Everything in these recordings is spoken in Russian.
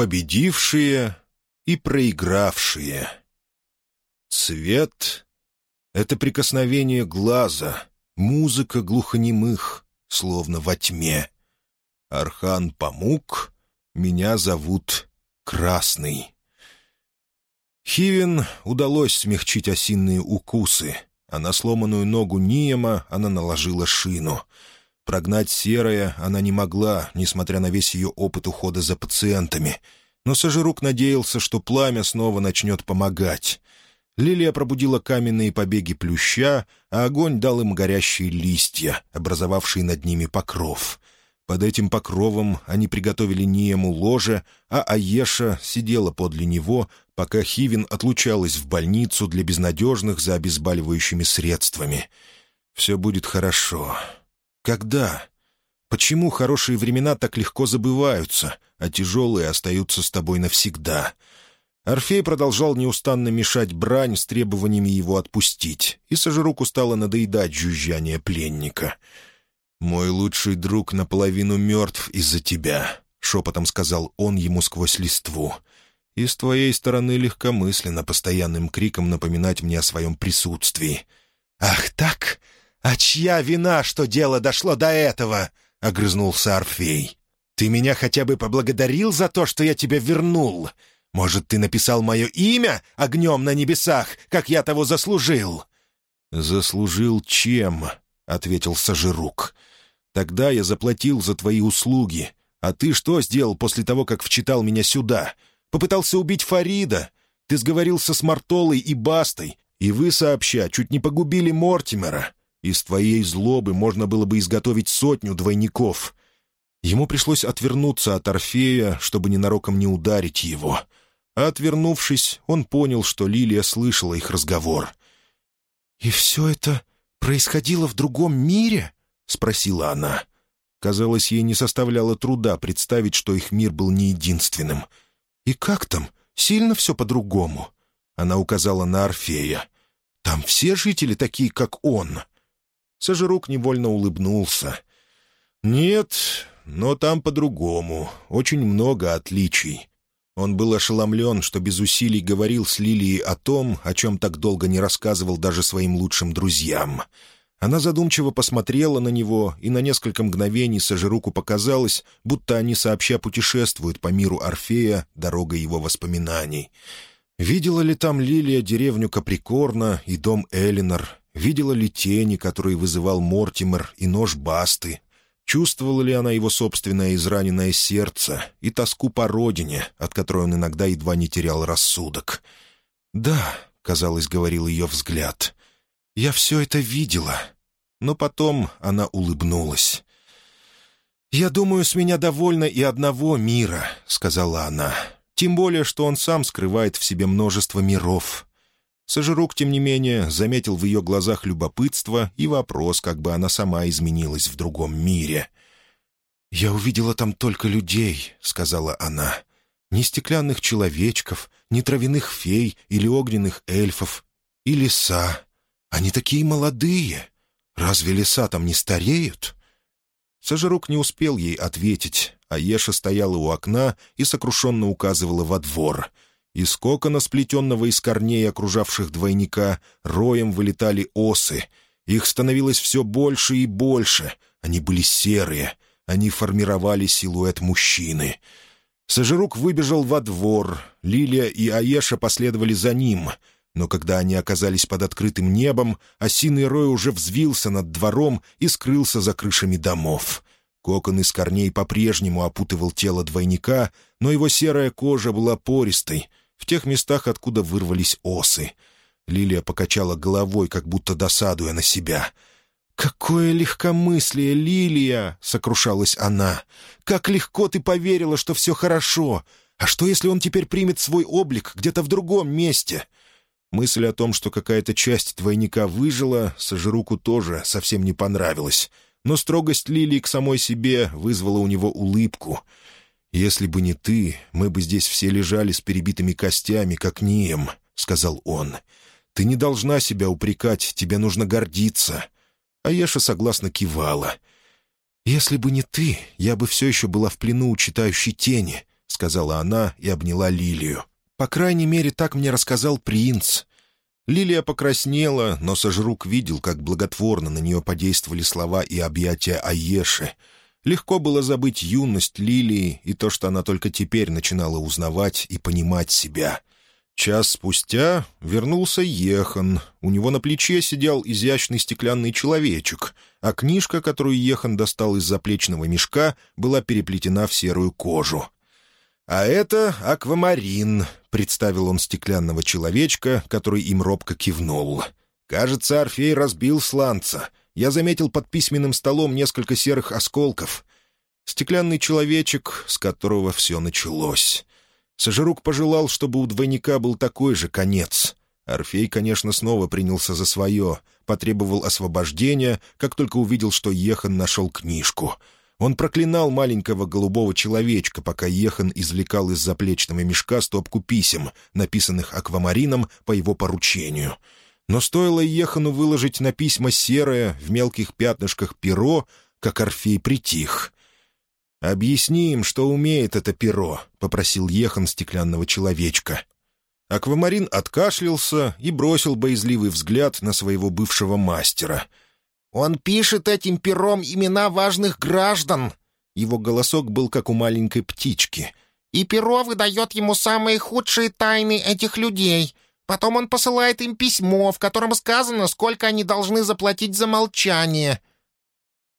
Победившие и проигравшие. Цвет — это прикосновение глаза, музыка глухонемых, словно во тьме. Архан Памук, меня зовут Красный. Хивин удалось смягчить осинные укусы, а на сломанную ногу Ниема она наложила шину. Прогнать серое она не могла, несмотря на весь ее опыт ухода за пациентами. Но Сажирук надеялся, что пламя снова начнет помогать. Лилия пробудила каменные побеги плюща, а огонь дал им горящие листья, образовавшие над ними покров. Под этим покровом они приготовили Ниему ложе, а Аеша сидела подле него, пока Хивин отлучалась в больницу для безнадежных за обезболивающими средствами. «Все будет хорошо. Когда? Почему хорошие времена так легко забываются, а тяжелые остаются с тобой навсегда?» Орфей продолжал неустанно мешать брань с требованиями его отпустить, и Сожруку стало надоедать жужжание пленника. «Мой лучший друг наполовину мертв из-за тебя», — шепотом сказал он ему сквозь листву и с твоей стороны легкомысленно постоянным криком напоминать мне о своем присутствии». «Ах так? А чья вина, что дело дошло до этого?» — огрызнулся Орфей. «Ты меня хотя бы поблагодарил за то, что я тебя вернул? Может, ты написал мое имя огнем на небесах, как я того заслужил?» «Заслужил чем?» — ответил Сажирук. «Тогда я заплатил за твои услуги. А ты что сделал после того, как вчитал меня сюда? Попытался убить Фарида. Ты сговорился с Мартолой и Бастой, и вы, сообща, чуть не погубили Мортимера. Из твоей злобы можно было бы изготовить сотню двойников». Ему пришлось отвернуться от Орфея, чтобы ненароком не ударить его. А отвернувшись, он понял, что Лилия слышала их разговор. «И все это происходило в другом мире?» — спросила она. Казалось, ей не составляло труда представить, что их мир был не единственным — «И как там? Сильно все по-другому?» Она указала на Орфея. «Там все жители такие, как он». Сожирук невольно улыбнулся. «Нет, но там по-другому. Очень много отличий». Он был ошеломлен, что без усилий говорил с Лилией о том, о чем так долго не рассказывал даже своим лучшим друзьям — она задумчиво посмотрела на него, и на несколько мгновений Сажируку показалось, будто они сообща путешествуют по миру Орфея дорогой его воспоминаний. Видела ли там Лилия деревню Каприкорна и дом Элинор? Видела ли тени, которые вызывал Мортимер, и нож Басты? Чувствовала ли она его собственное израненное сердце и тоску по родине, от которой он иногда едва не терял рассудок? «Да», — казалось, говорил ее взгляд, я все это видела». Но потом она улыбнулась. «Я думаю, с меня довольно и одного мира», — сказала она. «Тем более, что он сам скрывает в себе множество миров». Сожирук, тем не менее, заметил в ее глазах любопытство и вопрос, как бы она сама изменилась в другом мире. «Я увидела там только людей», — сказала она. «Ни стеклянных человечков, ни травяных фей или огненных эльфов, и леса. Они такие молодые. Разве леса там не стареют?» Сожрук не успел ей ответить, а Еша стояла у окна и сокрушенно указывала во двор. Из кокона, сплетенного из корней, окружавших двойника, роем вылетали осы. Их становилось все больше и больше. Они были серые. Они формировали силуэт мужчины. Сожрук выбежал во двор. Лилия и Аеша последовали за ним — но когда они оказались под открытым небом, осиный рой уже взвился над двором и скрылся за крышами домов. Кокон из корней по-прежнему опутывал тело двойника, но его серая кожа была пористой, в тех местах, откуда вырвались осы. Лилия покачала головой, как будто досадуя на себя. «Какое легкомыслие, Лилия!» — сокрушалась она. «Как легко ты поверила, что все хорошо! А что, если он теперь примет свой облик где-то в другом месте?» Мысль о том, что какая-то часть двойника выжила, Сожруку тоже совсем не понравилась. Но строгость Лилии к самой себе вызвала у него улыбку. «Если бы не ты, мы бы здесь все лежали с перебитыми костями, как Нием», — сказал он. «Ты не должна себя упрекать, тебе нужно гордиться». А Еша согласно кивала. «Если бы не ты, я бы все еще была в плену у читающей тени», — сказала она и обняла Лилию. «По крайней мере, так мне рассказал принц». Лилия покраснела, но Сожрук видел, как благотворно на нее подействовали слова и объятия Аеши. Легко было забыть юность Лилии и то, что она только теперь начинала узнавать и понимать себя. Час спустя вернулся Ехан. У него на плече сидел изящный стеклянный человечек, а книжка, которую Ехан достал из заплечного мешка, была переплетена в серую кожу. «А это аквамарин», — представил он стеклянного человечка, который им робко кивнул. «Кажется, Орфей разбил сланца. Я заметил под письменным столом несколько серых осколков. Стеклянный человечек, с которого все началось. Сожрук пожелал, чтобы у двойника был такой же конец. Орфей, конечно, снова принялся за свое, потребовал освобождения, как только увидел, что Ехан нашел книжку — он проклинал маленького голубого человечка, пока Ехан извлекал из заплечного мешка стопку писем, написанных аквамарином по его поручению. Но стоило Ехану выложить на письма серое, в мелких пятнышках перо, как Орфей притих. «Объясни им, что умеет это перо», — попросил Ехан стеклянного человечка. Аквамарин откашлялся и бросил боязливый взгляд на своего бывшего мастера — «Он пишет этим пером имена важных граждан!» Его голосок был как у маленькой птички. «И перо выдает ему самые худшие тайны этих людей. Потом он посылает им письмо, в котором сказано, сколько они должны заплатить за молчание».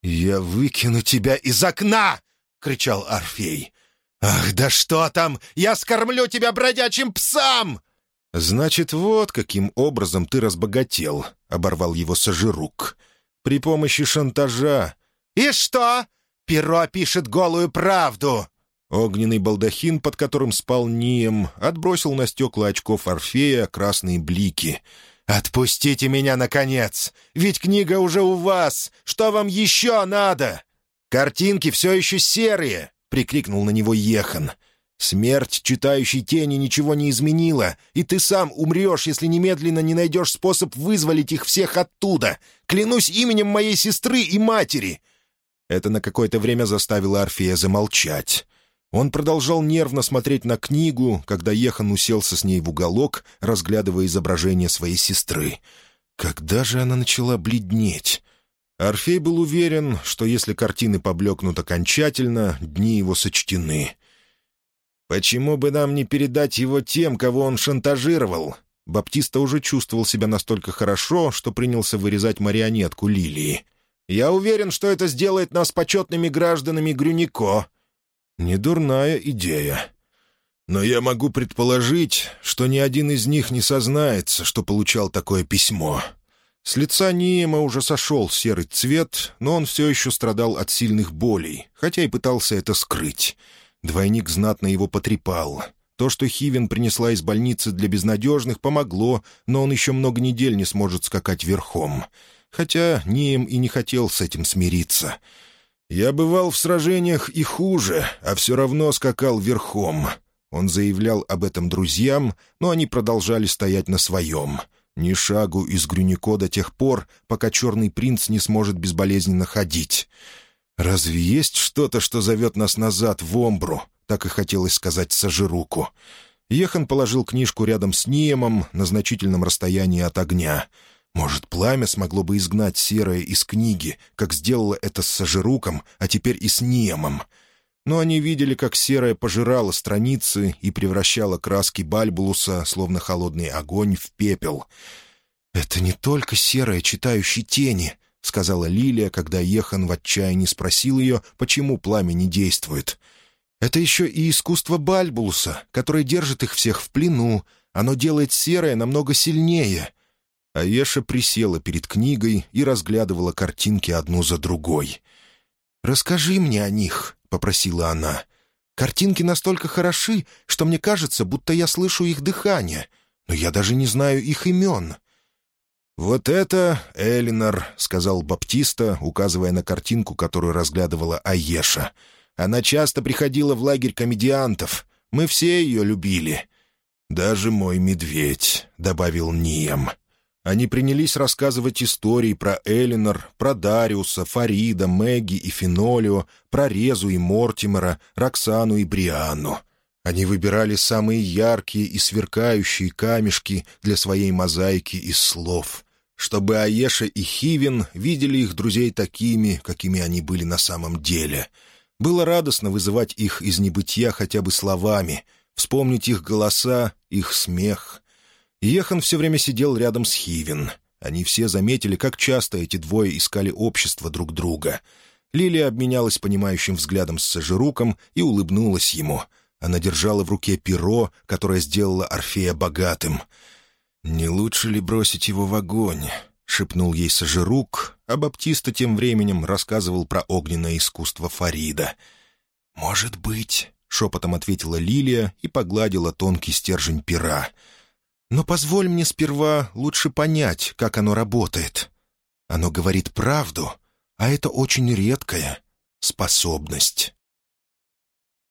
«Я выкину тебя из окна!» — кричал Орфей. «Ах, да что там! Я скормлю тебя бродячим псам!» «Значит, вот каким образом ты разбогател», — оборвал его Сажирук при помощи шантажа. «И что? Перо пишет голую правду!» Огненный балдахин, под которым спал Нием, отбросил на стекла очков Орфея красные блики. «Отпустите меня, наконец! Ведь книга уже у вас! Что вам еще надо?» «Картинки все еще серые!» — прикрикнул на него Ехан. Смерть читающей тени ничего не изменила, и ты сам умрешь, если немедленно не найдешь способ вызволить их всех оттуда. Клянусь именем моей сестры и матери!» Это на какое-то время заставило Орфея замолчать. Он продолжал нервно смотреть на книгу, когда Ехан уселся с ней в уголок, разглядывая изображение своей сестры. Когда же она начала бледнеть? Орфей был уверен, что если картины поблекнут окончательно, дни его сочтены. «Почему бы нам не передать его тем, кого он шантажировал?» Баптиста уже чувствовал себя настолько хорошо, что принялся вырезать марионетку Лилии. «Я уверен, что это сделает нас почетными гражданами Грюнико». «Недурная идея. Но я могу предположить, что ни один из них не сознается, что получал такое письмо». С лица Ниема уже сошел серый цвет, но он все еще страдал от сильных болей, хотя и пытался это скрыть. Двойник знатно его потрепал. То, что Хивен принесла из больницы для безнадежных, помогло, но он еще много недель не сможет скакать верхом. Хотя Нием и не хотел с этим смириться. «Я бывал в сражениях и хуже, а все равно скакал верхом». Он заявлял об этом друзьям, но они продолжали стоять на своем. Ни шагу из Грюнико до тех пор, пока черный принц не сможет безболезненно ходить. «Разве есть что-то, что зовет нас назад, в Омбру?» — так и хотелось сказать Сажируку. Ехан положил книжку рядом с Ниемом на значительном расстоянии от огня. Может, пламя смогло бы изгнать серое из книги, как сделало это с Сажируком, а теперь и с Ниемом. Но они видели, как серое пожирало страницы и превращало краски Бальбулуса, словно холодный огонь, в пепел. «Это не только серое, читающей тени», — сказала Лилия, когда Ехан в отчаянии спросил ее, почему пламя не действует. «Это еще и искусство Бальбулуса, которое держит их всех в плену. Оно делает серое намного сильнее». Аеша присела перед книгой и разглядывала картинки одну за другой. «Расскажи мне о них», — попросила она. «Картинки настолько хороши, что мне кажется, будто я слышу их дыхание, но я даже не знаю их имен». «Вот это Элинор», — сказал Баптиста, указывая на картинку, которую разглядывала Аеша. «Она часто приходила в лагерь комедиантов. Мы все ее любили». «Даже мой медведь», — добавил Нием. Они принялись рассказывать истории про Элинор, про Дариуса, Фарида, Мэгги и Фенолио, про Резу и Мортимера, Роксану и Брианну. Они выбирали самые яркие и сверкающие камешки для своей мозаики из слов, чтобы Аеша и Хивин видели их друзей такими, какими они были на самом деле. Было радостно вызывать их из небытия хотя бы словами, вспомнить их голоса, их смех. Ехан все время сидел рядом с Хивин. Они все заметили, как часто эти двое искали общество друг друга. Лилия обменялась понимающим взглядом с Сажируком и улыбнулась ему — она держала в руке перо, которое сделало Орфея богатым. «Не лучше ли бросить его в огонь?» — шепнул ей Сажирук, а Баптиста тем временем рассказывал про огненное искусство Фарида. «Может быть», — шепотом ответила Лилия и погладила тонкий стержень пера. «Но позволь мне сперва лучше понять, как оно работает. Оно говорит правду, а это очень редкая способность».